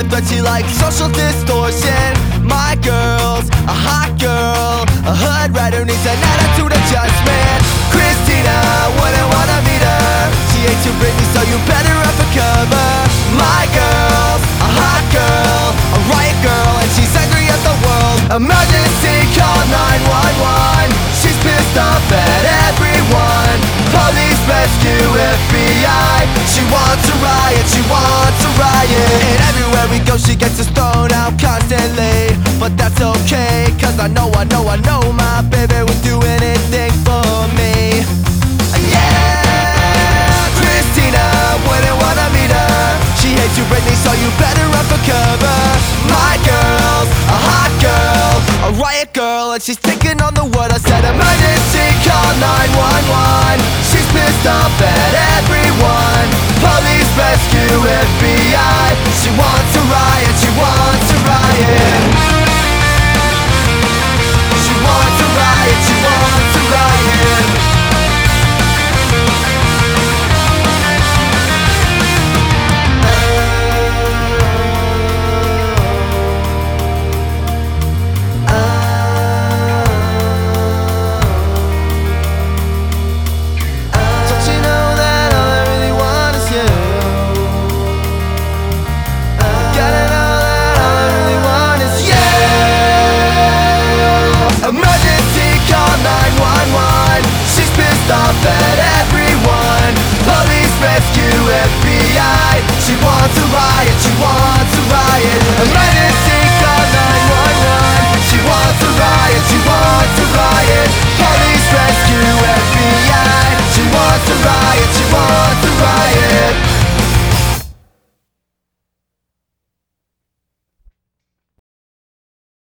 Likes she likes social distortion. My girl's a hot girl, a hood who needs an attitude adjustment. Christina wouldn't wanna meet her. She hates you, Britney, so you better up a cover. My girl's a hot girl, a riot girl, and she's angry at the world. Emergency call 911. She's pissed off at everyone. But that's okay, cause I know, I know, I know my baby would do anything for me. Yeah, Christina wouldn't wanna meet her. She hates you, Britney, so you better run for cover. My girl's a hot girl, a riot girl, and she's thinking on the word I said. Emergency call 911. She's pissed off at everyone. Police rescue FBI. Emergency, call 911 She's pissed off at everyone. Police, rescue, FBI She wants a riot, she wants a riot. Emergency